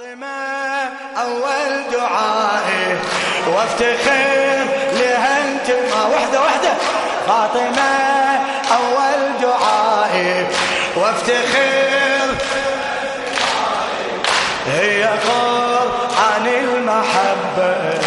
فاطمة أول دعائي. وافتخر لها انت ما وحدة وحدة فاطمة أول دعائي. وافتخر. هي عن المحبة.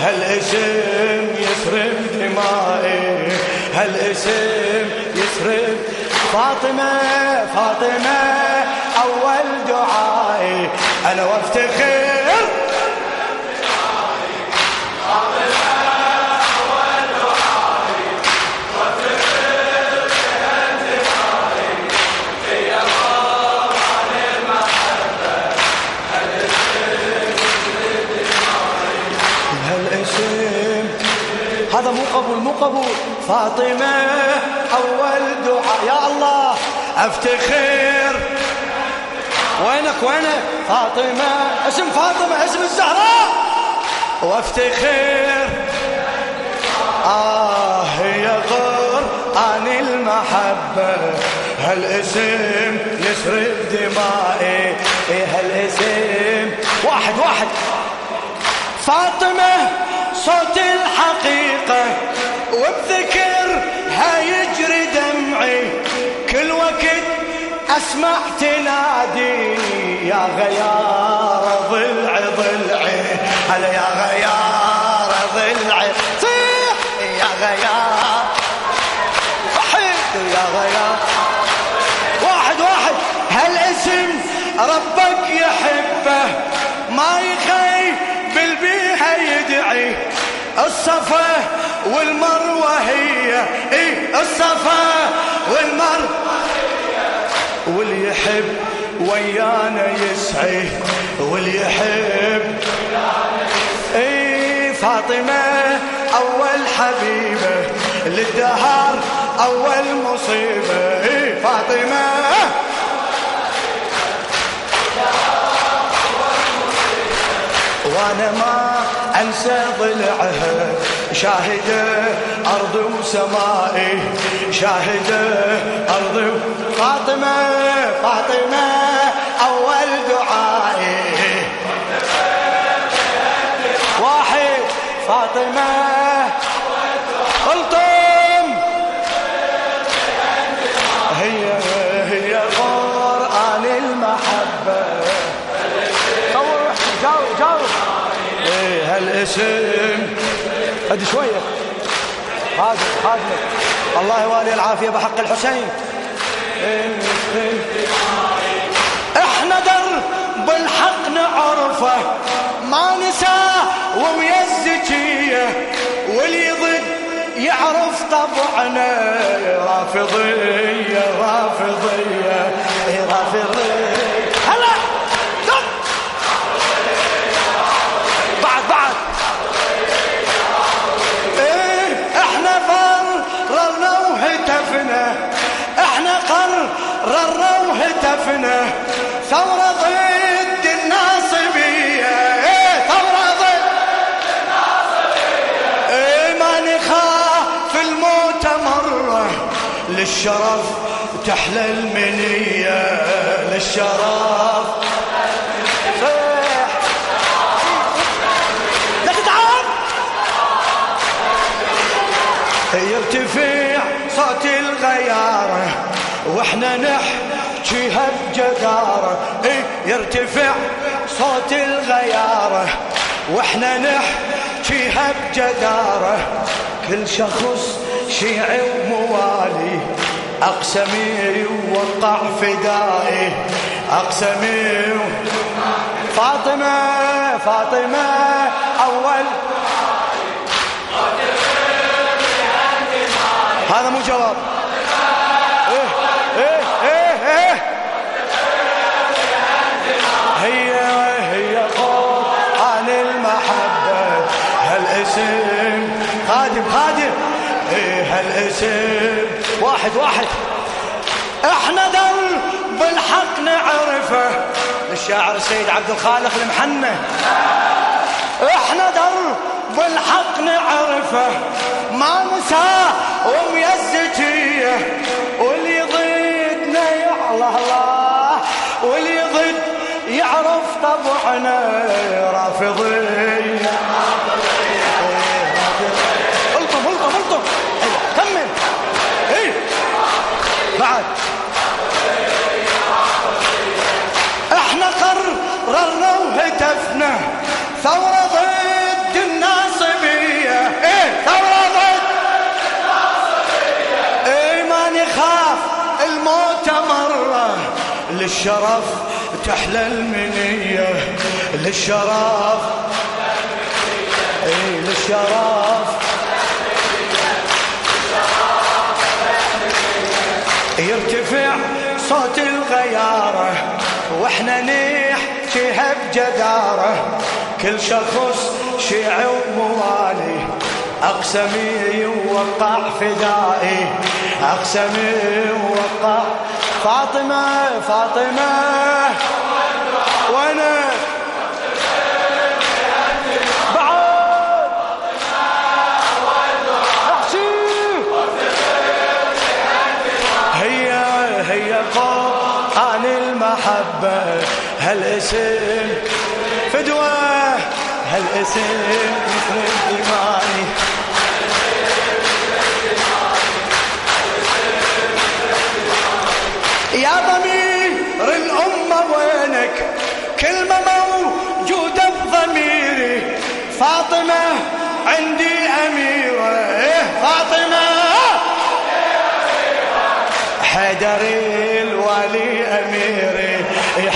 هالاسم يسرب دمائي؟ هالاسم يسرب فاطمة؟ فاطمة وافتخر هذا مو قبول مو قبول. فاطمة أول دعاء. يا الله أفتخر وينك وينك؟ فاطمة اسم فاطمة اسم الزهراء. وافتخر آه يا عن المحبة. هالاسم يسرب دمائي إيه هالاسم؟ واحد واحد. فاطمة صوت الحقيقة. أسمع تنادي يا غيار ضلع ضلعي هلا يا غيار ضلعي صيح يا غيار. وحيد يا غيار. واحد واحد. هالاسم ربك يحبه ما يخي بالبيها يدعي. الصفا والمروة هي. اي الصفا والمروة. واللي يحب ويانا يسعي واللي يحب. اي فاطمة أول حبيبة للدهار أول مصيبة. اي فاطمة. وأنا ما أنسى ضلعها. شاهدة أرض وسمائي شاهدة أرض فاطمة فاطمة أول دعائي. واحد فاطمة. قلتم هي هي قرآن المحبة. جاوب جاوب إيه هالاسم ادي شوية. خادم خادم. الله يوالي العافية بحق الحسين. إحنا در بالحق نعرفه ما نساه ويا الزكية واللي ضد يعرف طبعنا. رافضية رافضية. للشرف تحلى المنية للشرف. صيح لا تتعب! يرتفع صوت الغيارة وإحنا نحكيها بجدارة إيه يرتفع صوت الغيارة وإحنا نحكيها بجدارة كل شخص شيعي وموالي. اقسمي ووقع فدائي. اقسمي فاطمة فاطمة أول. هذا مو جواب. هالاسم واحد واحد. إحنا دل بالحق نعرفه. الشاعر سيد عبد الخالق المحنة. إحنا دل بالحق نعرفه. ما نساه ويا الزكية واللي ضدنا يا الله الله. واللي ضد يعرف طب طبعنا رافضية للشرف تحلى المنية للشرف. إيه للشرف. يرتفع صوت الغيارة وإحنا نحكيها بجدارة. كل شخص شيعي وموالي. أقسمي يوقع فدائي. أقسمي يوقع فاطمة فاطمة. وأنا هي هي هالاسم. هالاسم مثل الإيمان يا ضمير الأمة وينك؟ كلمة موجودة بضميري. فاطمة عندي أميرة. إيه فاطمة؟ حيدري الوالي أميري. إيه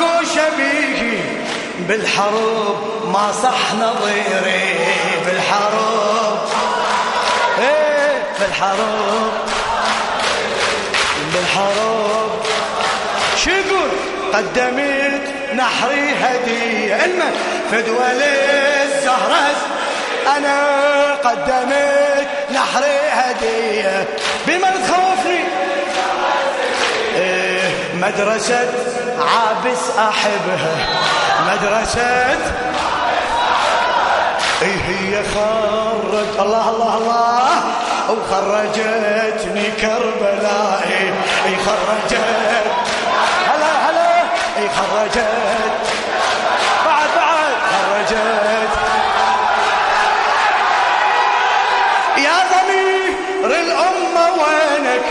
ماكو شبيه. بالحروب ما صح نظيري بالحروب. إيه بالحروب. بالحروب. شو يقول؟ قدمت نحري هدية. المن فدوى للزهرة أنا قدمت نحري هدية. بمن تخوفني. إيه مدرسة عابس أحبها مدرسة. إي هي خرج. الله الله الله. وخرجتني كربلاء إي خرجت. هلا هلا. إي خرجت. بعد بعد. خرجت. يا ضمير الأمة وينك؟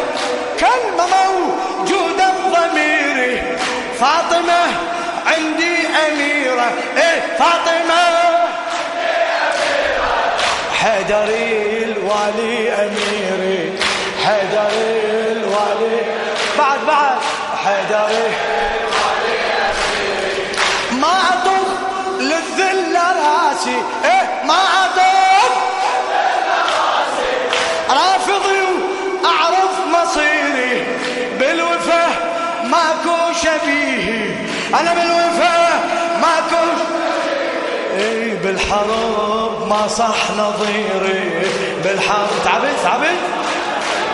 فاطمة عندي أميرة. إيه فاطمة. حيدري الوالي أميري. حيدري أنا بالوفا ماكو اي بالحرب ما صح نظيري بالحرب تعبت تعبت؟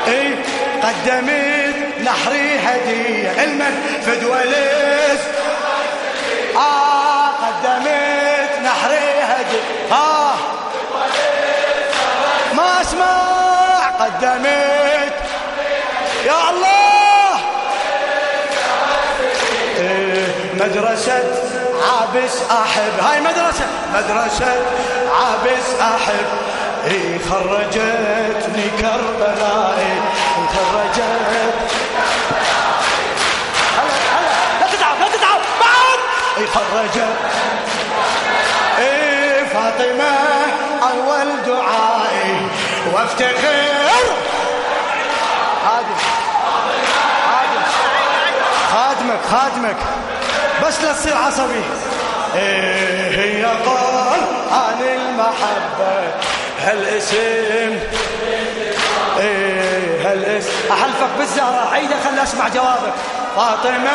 اي قدمت نحري هدية المن فدوى ليس آه قدمت نحري هدية. آه ما أسمع قدمت. يا الله! مدرسة عابس أحب. هاي مدرسة. مدرسة عابس أحب. إيه خرجتني كربلاء إيه خرجت هلا هلا. لا تتعب لا تتعب بعد إيه خرجت إيه فاطمة أول دعائي. وافتخر. خادم. خادم. خادمك خادمك. بس لا تصير عصبي إيه هي قال عن المحبة هالاسم إيه هالاسم أحلفك بالزهرة عيدة خلي أسمع جوابك. فاطمة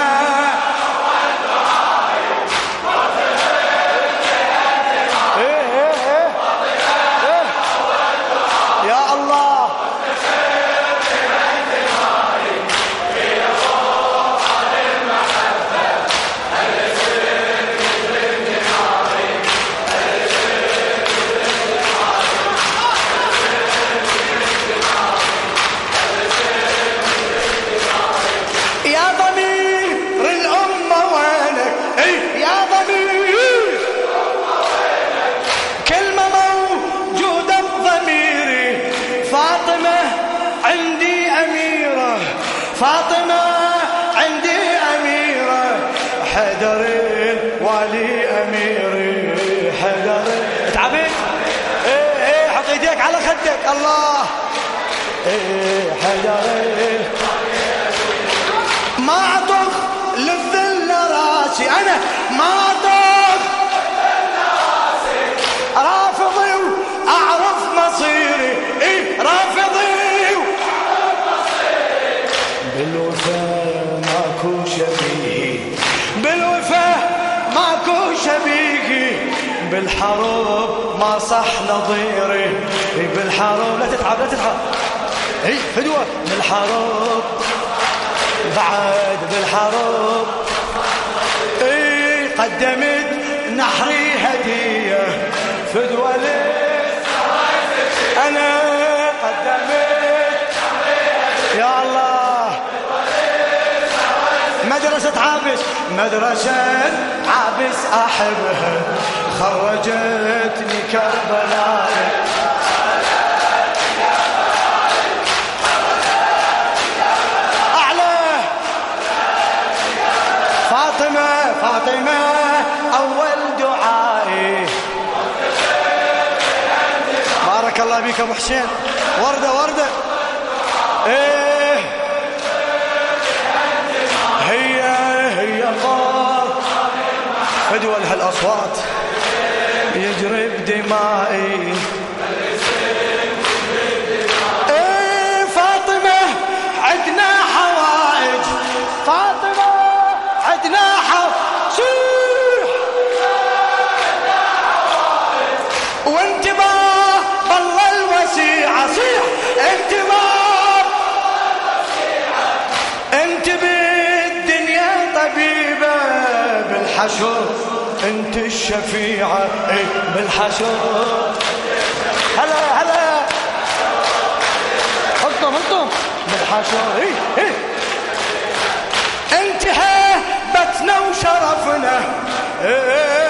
حيدر ما اطخ للذل رأسي أنا ما اطخ رافضي واعرف مصيري إيه رافضي بالوفاء ماكو شبيه بالوفاء ماكو شبيه بالحرب ما صح نظيري بالحرب لا تتعب لا تتعب. هي فدوة بالحرب بعد بالحرب. اي قدمت نحري هدية. فدوة أنا قدمت يا الله. مدرسة عابس مدرسة عابس أحبها. خرجتني كربلاء فاطمة أول دعائي بارك الله بك أبو حسين. وردة وردة. إيه. هي هي الله. فدوى هالأصوات يجري بدمائي بالحشر انت الشفيعة إيه بالحشر. هلا هلا. حطهم حطهم بالحشر إيه إيه. انتهى بتنا وشرفنا. انتهى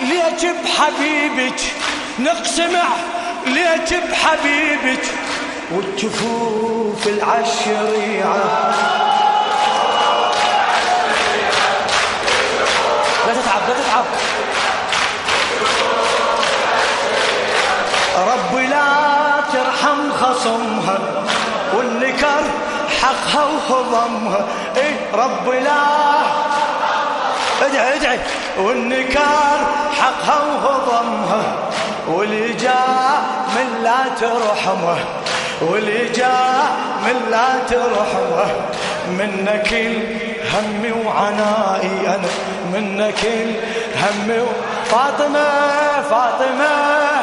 ليش بحبيبك نقسمع ليش بحبيبك والجفوف العشريعة. لا تتعب لا تتعب. ربي لا ترحم خصمها. والنكر حقها وهضمها. اي ربي لا ادعي ادعي والنكار حقها وهضمها واللي جاء من لا ترحمه واللي جاء من لا ترحمه منك همي وعنائي أنا منك همي. فاطمه فاطمة